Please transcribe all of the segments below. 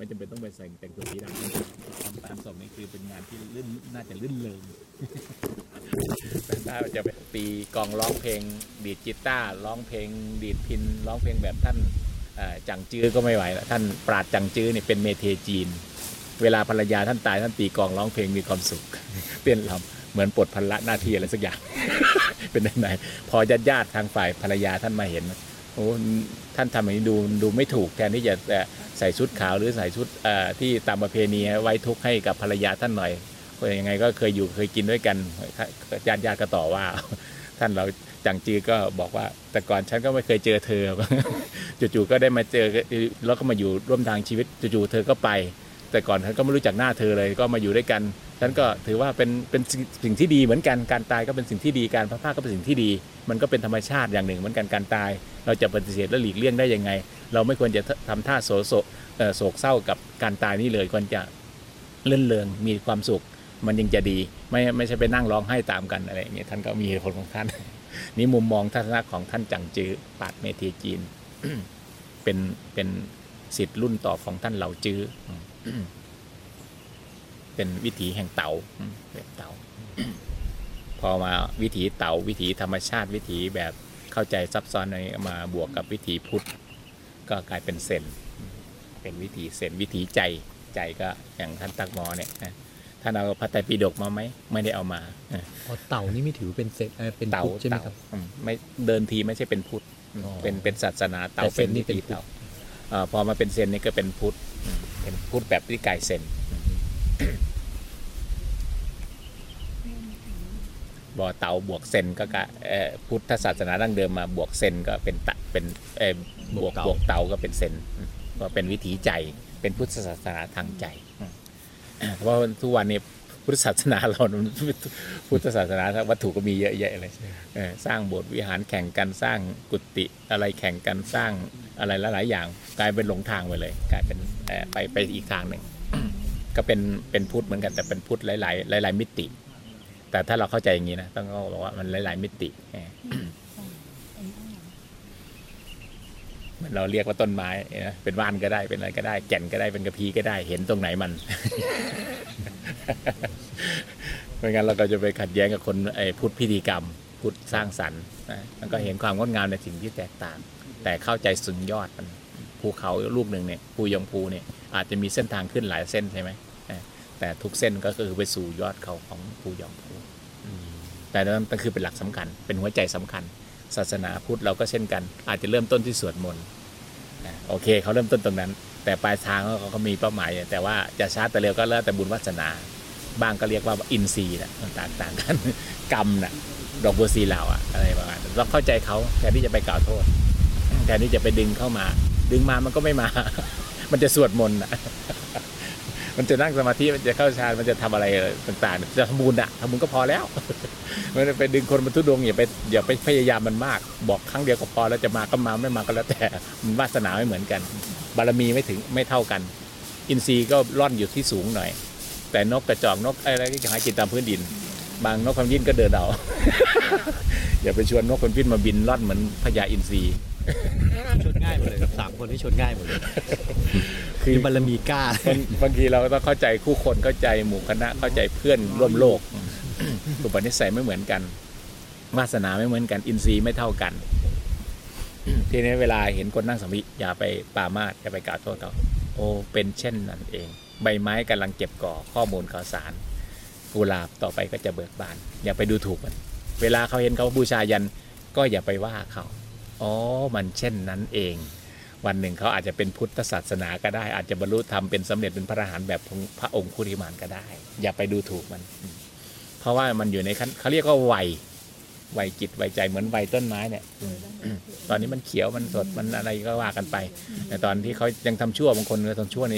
ไม่จำเป็นต้องไปใส่แต่งตัวสีดำทำตามศพนี่คือเป็นงานที่ลื่นน่าจะลื่นเริงแต่ถ้าจะไปตีกลองร้องเพลง ดีดกีตาร์ร้องเพลง ดีดพินร้องเพลงแบบท่านเอ่อจังจื้อก็ไม่ไหวแล้วท่านปราดจังจื้อนี่เป็นเมเทจีน เวลาภรรยาท่านตายท่านตีกลองร้องเพลงมีความสุขเต้นรำเหมือนปลดภาระหน้าที่อะไรสักอย่าง เป็นไหนๆพอญาติญาติๆทางฝ่ายภรรยาท่านมาเห็น โอ้ท่านทำอย่างนี้ดูดูไม่ถูกแทนที่จะใส่ชุดขาวหรือใส่ชุดที่ตามประเพณีไว้ทุกข์ให้กับภรรยาท่านหน่อยก็ยังไงก็เคยอยู่เคยกินด้วยกันญาติญาติๆก็ต่อว่า ท่านเราจังจือก็บอกว่า แต่ก่อนฉันก็ไม่เคยเจอเธอจู่ๆก็ได้มาเจอแล้วก็มาอยู่ร่วมทางชีวิตจู่ๆเธอก็ไป แต่ก่อนฉันก็ไม่รู้จักหน้าเธอเลยก็มาอยู่ด้วยกัน ฉันก็ถือว่าเป็นเป็นสิ่งที่ดีเหมือนกันการตายก็เป็นสิ่งที่ดีการพระพาคก็เป็นสิ่งที่ดี มันก็เป็นธรรมชาติอย่างหนึ่งเหมือนกันการตาย เราจะปฏิเสธและหลีกเลี่ยงได้ยังไง เราไม่ควรจะทำท่าโศโศโศกเศร้ากับการตายนี่เลยควรจะเลื่อนเริงมีความสุข มันยังจะดี ไม่ไม่ใช่ไปนั่งร้องไห้ตามกันอะไรอย่างเงี้ยท่านก็มีเหตุผลของท่าน นี่มุมมองทัศนะของท่านจังจือปาดเมทีจีนเป็นเป็นสิทธิ์รุ่นต่อของท่านเหล่าจื้อ เป็นวิถีแห่งเต๋าอืมแบบเต๋าพอมาวิถีเต๋าวิถีธรรมชาติวิถีแบบเข้าใจซับซ้อนในมาบวกกับวิถีพุทธ ก็กลายเป็นเซนเป็นวิถีเซนวิถีใจใจก็อย่างท่านตักหมอเนี่ยนะท่านเอาพระไตรปิฎกมาไหมไม่ได้เอามาเอออ๋อเต่านี่ไม่ถือเป็นเซตเอ่อเป็นเต่าพุทธใช่ไหมเต่าครับอืมไม่เดินทีไม่ใช่เป็นพุทธอืมอ๋อเป็นเป็นศาสนาเต่าแต่เซนนี่เป็นวิถีพุทธเต่าเอ่อพอมาเป็นเซนนี่ก็เป็นพุทธอืมเป็นพุทธแบบที่กายเซน บ่อเตาบวกเซนก็กะเอ่อพุทธศาสนาดั้งเดิมมาบวกเซนก็เป็นตะเป็นเอ่อบวกบวกเตาก็เป็นเซนอืมก็เป็นวิถีใจเป็นพุทธศาสนาทางใจอืมเพราะว่าทุกวันนี้พุทธศาสนาเรามันพุทธศาสนาวัตถุก็มีเยอะแยะเลยเออสร้างโบสถ์วิหารแข่งกันสร้างกุฏิอะไรแข่งกันสร้างอะไรหลายๆอย่าง กลายเป็นหลงทางไปเลย กลายเป็นเอ่อไปไปอีกทางหนึ่ง ก็เป็นเป็นพุทธเหมือนกันแต่เป็นพุทธหลาย ๆ หลาย ๆ มิติ แต่ถ้าเราเข้าใจอย่างนี้นะต้องบอกว่ามันหลาย ๆ มิติเออเหมือนเราเรียกว่าต้นไม้นะเป็นว่านก็ได้เป็นอะไรก็ได้ แก่นก็ได้เป็นกระพีก็ได้ เห็นตรงไหนมันไม่งั้นเราก็จะไปขัดแย้งกับคนไอ้พุทธพิธีกรรมพุทธสร้างสรรค์นะมันก็เห็นความงดงามในสิ่งที่แตกต่าง แต่เข้าใจสุดยอดมันภูเขาลูกหนึ่งเนี่ยภูยองภูเนี่ยอาจจะมีเส้นทางขึ้นหลายเส้นใช่ไหมเออ แต่ทุกเส้นก็คือไปสู่ยอดเขาของภูยองภูแต่นั่นก็คือเป็นหลักสำคัญ เป็นหัวใจสำคัญ ศาสนาพุทธเราก็เช่นกัน อาจจะเริ่มต้นที่สวดมนต์อะโอเคเขาเริ่มต้นตรงนั้น แต่ปลายทางเขาก็มีเป้าหมาย แต่ว่าจะช้าแต่เร็วก็แล้วแต่บุญวาสนา บ้างก็เรียกว่าอินทรีย์นะต่างต่างๆกันกรรมนะดอกบัวสีเหล่าอะอะไรประมาณนั้นเราเข้าใจเขาแทนที่จะไปกล่าวโทษแทนที่จะไปดึงเข้ามา ดึงมามันก็ไม่มา มันจะสวดมนต์อะ มันจะนั่งสมาธิมันจะเข้าฌานมันจะทำอะไรต่างๆจะทำบุญอะทำบุญก็พอแล้วไม่ได้ไปดึงคนมาทุดงอย่าไปอย่าไปพยายามมันมาก บอกครั้งเดียวก็พอแล้วจะมาก็มาไม่มาก็แล้วแต่มันวาสนาไม่เหมือนกัน บารมีไม่ถึงไม่เท่ากัน อินทรีย์ก็ร่อนอยู่ที่สูงหน่อย แต่นกกระจอกนกอะไรก็หากินตามพื้นดิน บางนกคำยินก็เดินเอาอย่าไปชวนนกคนพิษมาบินร่อนเหมือนพญาอินทรีย์ชนง่ายหมดเลยสามคนที่ชนง่ายหมดเลย คือมีบารมีกล้าบางบางทีเราก็ต้องเข้าใจคู่คนเข้าใจหมู่คณะเข้าใจเพื่อนร่วมโลกอุปนิสัยไม่เหมือนกันวาสนาไม่เหมือนกัน อินทรีย์ไม่เท่ากันทีนี้เวลาเห็นคนนั่งสมาธิอย่าไปปรามาสอย่าไปกล่าวโทษเขาโอ้เป็นเช่นนั้นเอง ใบไม้กำลังเก็บก่อข้อมูลข่าวสารกุหลาบต่อไปก็จะเบิกบาน อย่าไปดูถูกมัน เวลาเขาเห็นเขาบูชายันก็อย่าไปว่าเขาอ๋อมันเช่นนั้นเอง วันหนึ่งเขาอาจจะเป็นพุทธศาสนาก็ได้ อาจจะบรรลุธรรมเป็นสำเร็จเป็นพระอรหันต์แบบพระองค์คุริมานก็ได้ อย่าไปดูถูกมัน เพราะว่ามันอยู่ในขั้นเขาเรียกว่าวัยวัยจิตวัยใจเหมือนวัยต้นไม้เนี่ยตอนนี้มันเขียวมันสดมันอะไรก็ว่ากันไป แต่ตอนที่เขายังทำชั่วบางคนก็ทำชั่วใน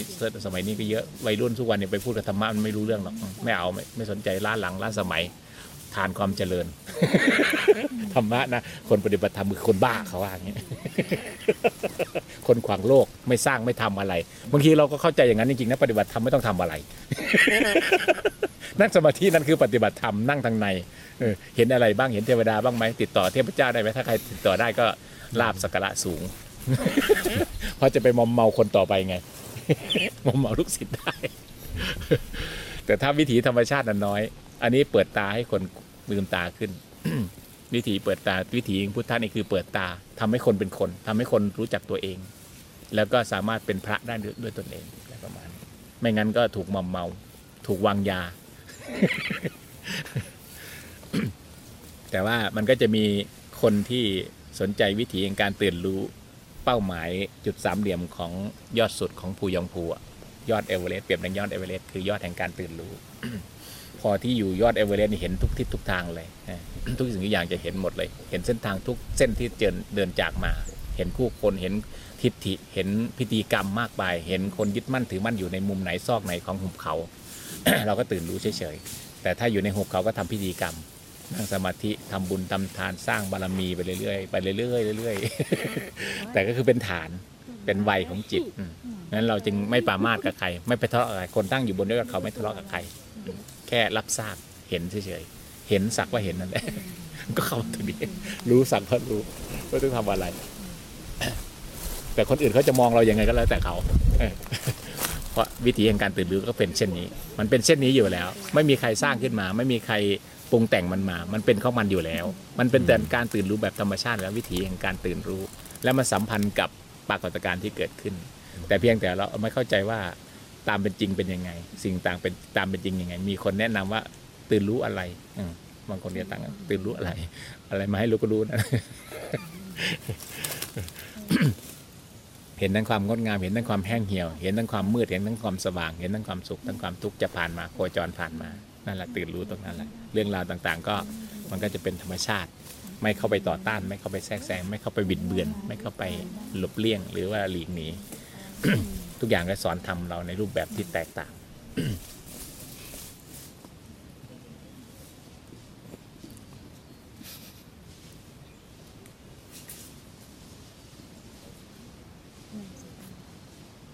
สมัยนี้ก็เยอะวัยรุ่นทุกวันเนี่ยไปพูดกับธรรมะมันไม่รู้เรื่องหรอกไม่เอาไม่ไม่สนใจล้าหลังล้าสมัย ทานความเจริญ ธรรมะนะ คนปฏิบัติธรรมคือคนบ้าเขาว่าอย่างนี้คนขวางโลกไม่สร้างไม่ทำอะไรบางทีเราก็เข้าใจอย่างนั้นจริงๆนะปฏิบัติธรรมไม่ต้องทำอะไร นั่งสมาธินั่นคือปฏิบัติธรรมนั่งทางในเห็นอะไรบ้างเห็นเทวดาบ้างไหมติดต่อเทพเจ้าได้ไหมถ้าใครติดต่อได้ก็ลาบสักการะสูงเพราะจะไปมอมเมาคนต่อไปไงมอมเมาลูกศิษย์ได้ แต่ถ้าวิถีธรรมชาติน่ะน้อย อันนี้เปิดตาให้คน ลืมตาขึ้น วิถีเปิดตาวิถีพุทธะนี่คือเปิดตาทำให้คนเป็นคนทำให้คนรู้จักตัวเอง แล้วก็สามารถเป็นพระได้ด้วยด้วยตนเองอะประมาณนี้ไม่งั้นก็ถูกมอมเมา ถูกวางยา แต่ว่ามันก็จะมีคนที่สนใจวิถีแห่งการตื่นรู้เป้าหมายจุดสามเหลี่ยมของยอดสุดของภูยองภูยอดเอเวอเรสต์เปรียบดังยอดเอเวอเรสต์คือยอดแห่งการตื่นรู้ พอที่อยู่ยอดเอเวอเรสต์นี่เห็นทุกทิศทุกทางเลยทุกสิ่งทุกอย่างจะเห็นหมดเลย เห็นเส้นทางทุกเส้นที่เดินเดินจากมา เห็นผู้คนเห็นทิฏฐิเห็นพิธีกรรมมากมาย เห็นคนยึดมั่นถือมั่นอยู่ในมุมไหนซอกไหนของหุบเขา เราก็ตื่นรู้เฉยๆแต่ถ้าอยู่ในหุบเขาก็ทำพิธีกรรมนั่งสมาธิทำบุญทำทานสร้างบารมีไปเรื่อยๆไปเรื่อยๆเรื่อยๆแต่ก็คือเป็นฐานเป็นวัยของจิตนั้นเราจึงไม่ปรามาสกับใคร ไม่ไปทะเลาะกับใครคนตั้งอยู่บนด้วยกับเขาไม่ทะเลาะกับใคร ค่รับทราบเห็นเฉยๆเห็นสักว่าเห็นนั่นแหละก็เข้าตรงนี้รู้สักว่ารู้ว่าต้องทำอะไร แต่คนอื่นเขาจะมองเราอยังไงก็แล้วแต่เขาเพราะวิธีแห่งการตื่นรู้ก็เป็นเช่นนี้ มันเป็นเช่นนี้อยู่แล้ว ไม่มีใครสร้างขึ้นมา ไม่มีใครปรุงแต่งมันมา มันเป็นข้อมันอยู่แล้ว มันเป็นแต่การตื่นรู้แบบธรรมชาติ แล้ววิธีแห่งการตื่นรู้ และมันสัมพันธ์กับปรากฏการณ์ที่เกิดขึ้น แต่เพียงแต่เราไม่เข้าใจว่า ตามเป็นจริงเป็นยังไง สิ่งต่างเป็นตามเป็นจริงยังไง มีคนแนะนำว่าตื่นรู้อะไรอืมบางคนเนี่ยตั้งตื่นรู้อะไร อะไรมาให้รู้ก็รู้นะเห็นทั้งความงดงามเห็นทั้งความแห้งเหี่ยว เห็นทั้งความมืดเห็นทั้งความสว่าง เห็นทั้งความสุขทั้งความทุกข์จะผ่านมาโคจรผ่านมานั่นแหละตื่นรู้ตรงนั้นแหละเรื่องราวต่างๆ ก็มันก็จะเป็นธรรมชาติ ไม่เข้าไปต่อต้าน ไม่เข้าไปแทรกแซงไม่เข้าไปบิดเบือน ไม่เข้าไปหลบเลี่ยงหรือว่าหลีกหนี ทุกอย่างก็สอนทำเราในรูปแบบที่แตกต่าง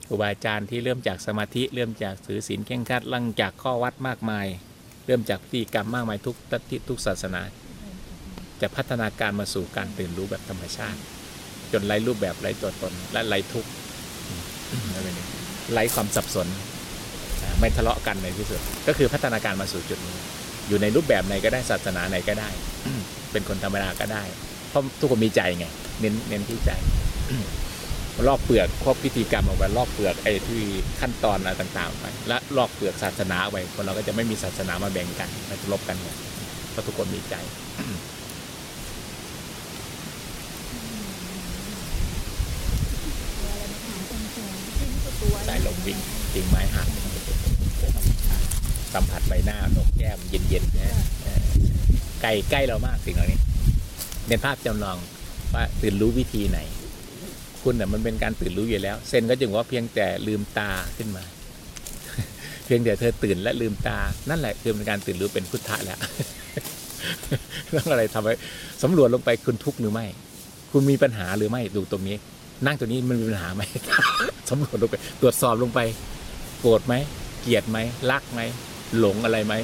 ครูบาอาจารย์ที่เริ่มจากสมาธิเริ่มจากถือศีลเคร่งครัดลังจากข้อวัดมากมาย เริ่มจากพิธีกรรมมากมายทุกทัทิทุกศาสนา จะพัฒนาการมาสู่การตื่นรู้แบบธรรมชาติ จนไร้รูปแบบไร้ตัวตนและไร้ทุกข์อืมอะไรเนี่ย ไร้ความสับสน ไม่ทะเลาะกันในที่สุด ก็คือพัฒนาการมาสู่จุดนี้ อยู่ในรูปแบบไหนก็ได้ศาสนาไหนก็ได้ เป็นคนธรรมดาก็ได้ เพราะทุกคนมีใจไง เน้นเน้นที่ใจลอกเปลือกครบพิธีกรรมออกไปลอกเปลือกไอ้ที่ขั้นตอนอะไรต่างๆไปและลอกเปลือกศาสนาออกไปคนเราก็จะไม่มีศาสนามาแบ่งกันมาลบกันเพราะทุกคนมีใจ สาย ลมวิ่งกิ่งไม้หักสัมผัสใบหน้าหนกแก้มเย็นๆนะใกล้ใกล้เรามากสิ่งเหล่านี้เป็นภาพจำลองว่าตื่นรู้วิธีไหน คุณน่ะมันเป็นการตื่นรู้อยู่แล้ว เซนก็จึงว่าเพียงแต่ลืมตาขึ้นมา เพียงแต่เธอตื่นและลืมตา นั่นแหละคือเป็นการตื่นรู้เป็นพุทธะแล้วต้องอะไรทำให้สำรวจลงไปคุณทุกข์หรือไม่ คุณมีปัญหาหรือไม่ดูตรงนี้ นั่งตรงนี้มันมีปัญหาไหม สำรวจลงไปตรวจสอบลงไปโกรธไหมเกลียดไหมรักไหมหลงอะไรไหม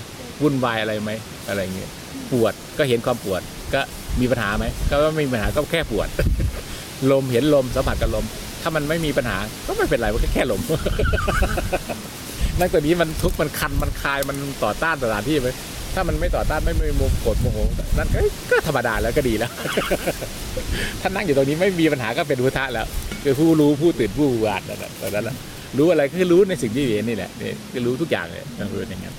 วุ่นวายอะไรไหมอะไรเงี้ยปวดก็เห็นความปวดก็มีปัญหาไหมก็ไม่มีปัญหาก็แค่ปวด ลมเห็นลมสัมผัสกับลม ถ้ามันไม่มีปัญหาก็ไม่เป็นไรมันก็แค่ลมนั่งตัวนี้มันทุกข์มันคันมันคลายมันต่อต้านสถานที่ไหม ถ้ามันไม่ต่อต้านไม่มีโมโกรธโมโหนั่นก็ธรรมดาแล้วก็ดีแล้วถ้านนั่งอยู่ตรงนี้ไม่มีปัญหาก็เป็นพุทธะแล้วคือผู้รู้ผู้ตื่นผู้วาดนั่นแหละตอนนั้นแหละรู้อะไรก็คือรู้ในสิ่งที่เห็นนี่แหละนี่คือรู้ทุกอย่างเลยมันเป็นอย่างนั้น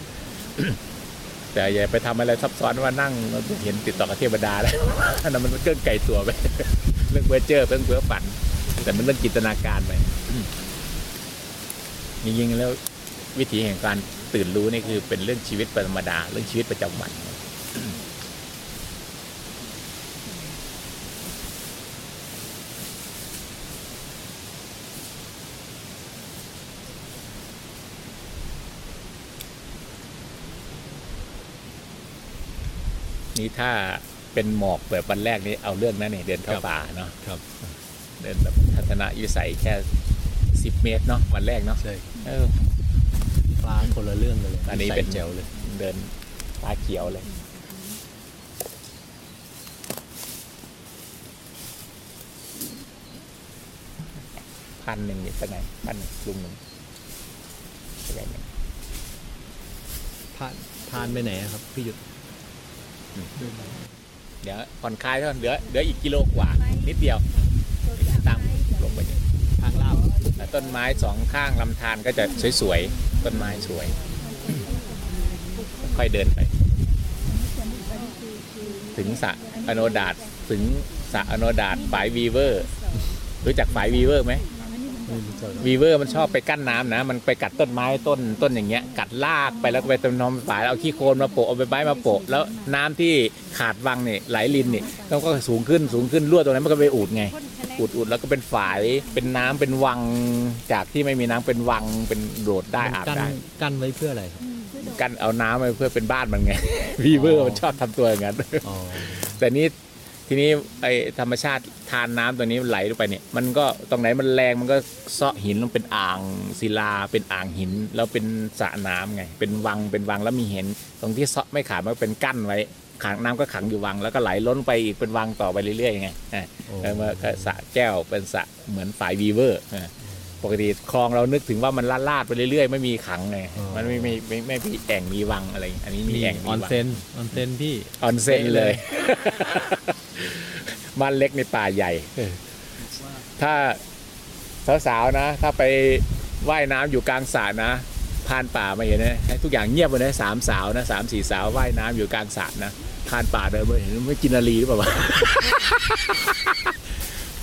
แต่อย่าไปทำอะไรซับซ้อนว่านั่งเห็นติดต่อกับเทวดาแล้วอันนั้นมันเกินไกลตัวไปเรื่องเพ้อเจ้อเรื่องเพ้อฝัน แต่มันเรื่องจินตนาการไปจริงๆแล้ววิธีแห่งการ ตื่นรู้นี่คือเป็นเรื่องชีวิตธรรมดา เรื่องชีวิตประจำวันนี่ถ้าเป็นหมอกแบบวันแรกนี้เอาเรื่องนั้นนี่เดินเข้าครับป่าเนาะครับ เดินแบบทัศนวิสัยแค่สิบเมตรเนาะวันแรกเนาะใช่ เออฟ้าคนละเรื่องกันเลยอันนี้เป็นใส่แจ๋วเลย เดินตาเขียวเลย พันหนึ่งนี่ไปไหนพันหนึ่งลุงหนึ่งพานพานไปไหนอะครับ พี่หยุดเดี๋ยวผ่อนคลายเท่านั้นเหลือเหลืออีกกิโลกว่า นิดเดียวตามลงไปเนี่ยทางราบแล้ว ต้นไม้สองข้างลำธารก็จะสวยๆ ต้นไม้สวย ค่อยเดินไป ถึงสระอโนดาตถึงสระอโนดาตฝายวีเวอร์ รู้จักฝายวีเวอร์ไหมไม่รู้จักวีเวอร์มันชอบไปกั้นน้ำนะ มันไปกัดต้นไม้ต้นต้นอย่างเงี้ย กัดลากไปแล้วก็ไปตนอมฝายเอาขี้โคลนมาโปะเอาใบไม้มาโปะ แล้วน้ำที่ขาดวังเนี่ยไหลลินเนี่ยต้องก็สูงขึ้นสูงขึ้นรั่วตรงนั้นมันก็ไปอุดไง อุดอุดแล้วก็เป็นฝายเป็นน้ำเป็นวัง จากที่ไม่มีน้ำเป็นวังเป็นโดดได้อาบกั้นได้ กั้นไว้เพื่ออะไรครับกันเอาน้ำไปเพื่อเป็นบ้านมันไง beaver มันชอบทำตัวอย่างนั้น อ๋อแต่นี้ทีนี้ไอธรรมชาติธารน้ำตัวนี้มันไหลลงไปเนี่ยมันก็ตรงไหนมันแรงมันก็เซาะหินลงเป็นอ่างศิลา เป็นอ่างหิน แล้วเป็นสระน้ำไง เป็นวังเป็นวังแล้วมีเห็น ตรงที่เซาะไม่ขาดมันก็เป็นกั้นไว้ ขังน้ำก็ขังอยู่วังแล้วก็ไหลล้นไปอีกเป็นวังต่อไปเรื่อยๆไงอะโอ้แล้วมันก็สระแก้วเป็นสระเหมือนฝายวีเวอร์อะปกติคลองเรานึกถึงว่ามันลาดๆไปเรื่อยๆ ไม่มีขังไงมันไม่ไม่ไม่ไม่มีแอ่งมีวังอะไร อันนี้มีมีแอ่งอมีอนวังเซนออนเซนพี่ออนเซ็นเลยเบ้านเล็กในป่าใหญ่ถ้าสาวๆนะ ถ้าไปว่ายน้ำอยู่กลางสระนะพานป่ามาเห็นนะให้ทุกอย่างเงียบไปนะสามสาวนะสามสี่สาวว่ายน้ำอยู่กลางสระนะ พานป่าเดินมาเห็นไม่กินนารีหรือเปล่าวะ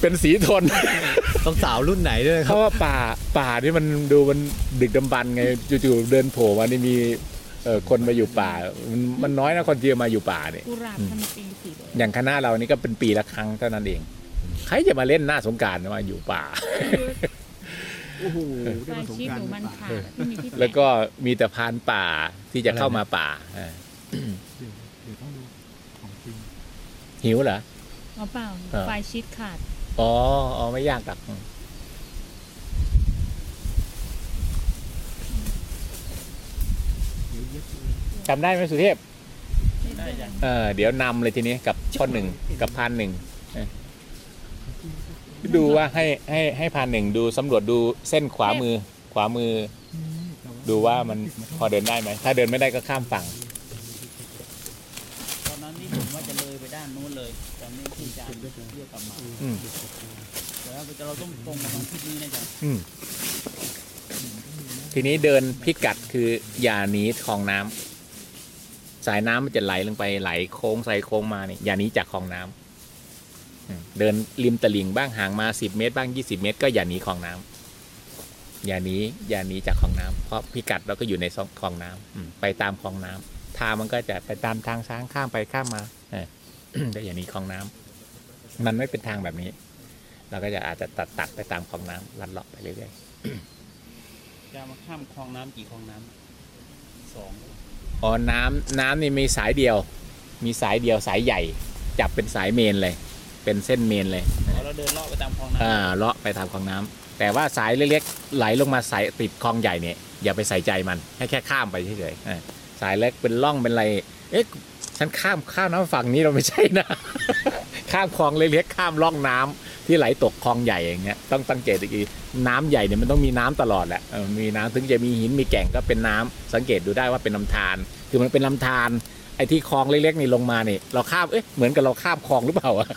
เป็นสีทน ต้องสาวรุ่นไหนด้วยคเพรับ ราะว่าป่าป่านี่มันดูมันดึกดำบรรพ์ไงจู่ๆเดินโผล่มานี่มีเอ่อคนมาอยู่ป่า มันมันน้อยนะคนที่จะมาอยู่ป่าเนี่ยกุหลาบพันปีสีแดงอย่างคณะเรานี่ก็เป็นปีละครั้งเท่านั้นเอง ใครจะมาเล่นหน้าสงกรารมาอยู่ป่า โอ้โหไฟชิดหนูมันขาดที่มีที่แตะแล้วก็มีแต่พรานป่าที่จะเข้ามาป่าอ่าเดี๋ยวต้องดูของจริง หิวเหรอเอาเปล่าเออไฟชิดขาด อ๋อ อ๋อ ไม่ยากหรอกเดี๋ยวเย็บเลยจำได้ไหมสุเทพได้จ้ะเออเดี๋ยวนำเลยทีนี้กับช่อนหนึ่งกับพานหนึ่งเออดูว่าให้ให้ให้พานหนึ่งดูสำรวจดูเส้นขวามือขวามือ ดูว่ามันพอเดินได้ไหม ถ้าเดินไม่ได้ก็ข้ามฝั่ง ตอนนั้นนี่ผมว่าจะเลยไปด้านนู้นเลยตอนนี้ที่อาจารย์ เรียกกลับมาอืมแต่ว่าเราต้องตรงประมาณที่นี้นะจ๊ะอืมทีนี้เดินพิกัดคืออย่าหนีคลองน้ำสายน้ำมันจะไหลลงไปไหลโค้งใส่โค้งมาเนี่ยอย่าหนีจากคลองน้ำอืมเดินริมตลิ่งบ้างห่างมาสิบเมตรบ้างยี่สิบเมตร ก็อย่าหนีคลองน้ำอย่าหนีอย่าหนีจากคลองน้ำเพราะพิกัดเราก็อยู่ในคลองน้ำอืมไปตามคลองน้ำทางมันก็จะไปตามทางช้างข้ามไปข้ามมาเออแต่อย่าหนีคลองน้ำ มันไม่เป็นทางแบบนี้ เราก็จะอาจจะตัดตัดไปตามคลองน้ำลัดเลาะไปเรื่อยๆจะมาข้ามคลองน้ำกี่คลองน้ำสองอ๋อน้ำน้ำนี่มีสายเดียว มีสายเดียวสายใหญ่ จับเป็นสายเมนเลย เป็นเส้นเมนเลยพอเราเดินเลาะไปตามคลองน้อ่าเลาะไปตามคลองน้ำแต่ว่าสายเล็กๆไหลลงมาสายติดคลองใหญ่เนี่ยอย่าไปใส่ใจมันให้แค่ข้ามไปเฉยๆอ่าสายเล็กเป็นร่องเป็นอะไร เอ๊ะฉันข้ามข้ามน้ำฝั่งนี้เราไม่ใช่นะ ข้ามคลองเล็กๆข้ามร่องน้ำที่ไหลตกคลองใหญ่อย่างเงี้ยต้องสังเกตอีกทีน้ำใหญ่เนี่ยมันต้องมีน้ำตลอดแหละมีน้ำถึงจะมีหินมีแก่งก็เป็นน้ำสังเกตดูได้ว่าเป็นลำธารคือมันเป็นลำธารไอ้ที่คลองเล็กๆนี่ลงมาเนี่ยเราข้ามเอ๊ะเหมือนกับเราข้ามคลองหรือเปล่าวะ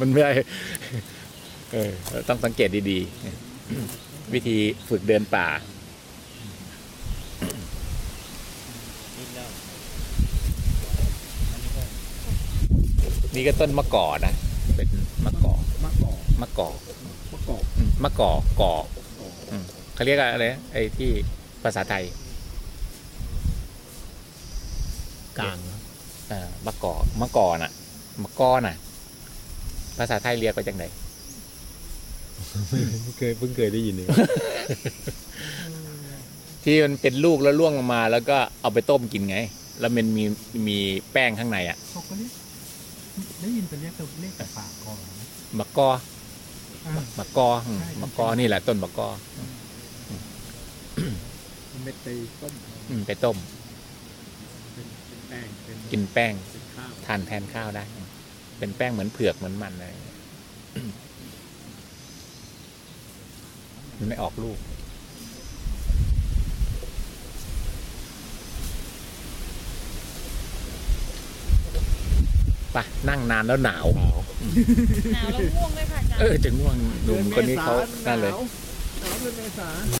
มันไม่ได้เออต้องสังเกตดีๆ วิธีฝึกเดินป่าำนิดแล้วอันนี้ก็ นี่ก็ต้นมะกอกนะ เป็นมะกอกมะกอกมะกอกมะกอกอืมมะกอกกอกอืมเขาเรียกอะไรนะไอ้ที่ภาษาไทยกลางครับเอ่อมะกอกมะกอน่ะมะกอน่ะ ภาษาไทยเรียกว่าจังไงเคยเพิ่งเคยได้ยินเลยที่มันเป็นลูกแล้วล่วงลงมา แล้วก็เอาไปต้มกินไง แล้วมันมีมีแป้งข้างในอะเขาก็เรียก ได้ยินแต่เรียกแต่เรียกแต่ปากก่อนนะมะกออะมะกออืมใช่ มะกอนี่แหละต้นมะกอเม็ดไปต้มอืมไปต้มเป็นเป็นแป้งเป็นกินแป้งเป็นข้าวทานแทนข้าวได้ เป็นแป้งเหมือนเผือกเหมือนมันเลยมันไม่ออกลูก ไปนั่งนานแล้วหนาวหนาวแล้วง่วงด้วยค่ะอาจารย์ เออจะง่วงหนุ่มคนนี้เขานั่นเลย หนาวเป็นเมษา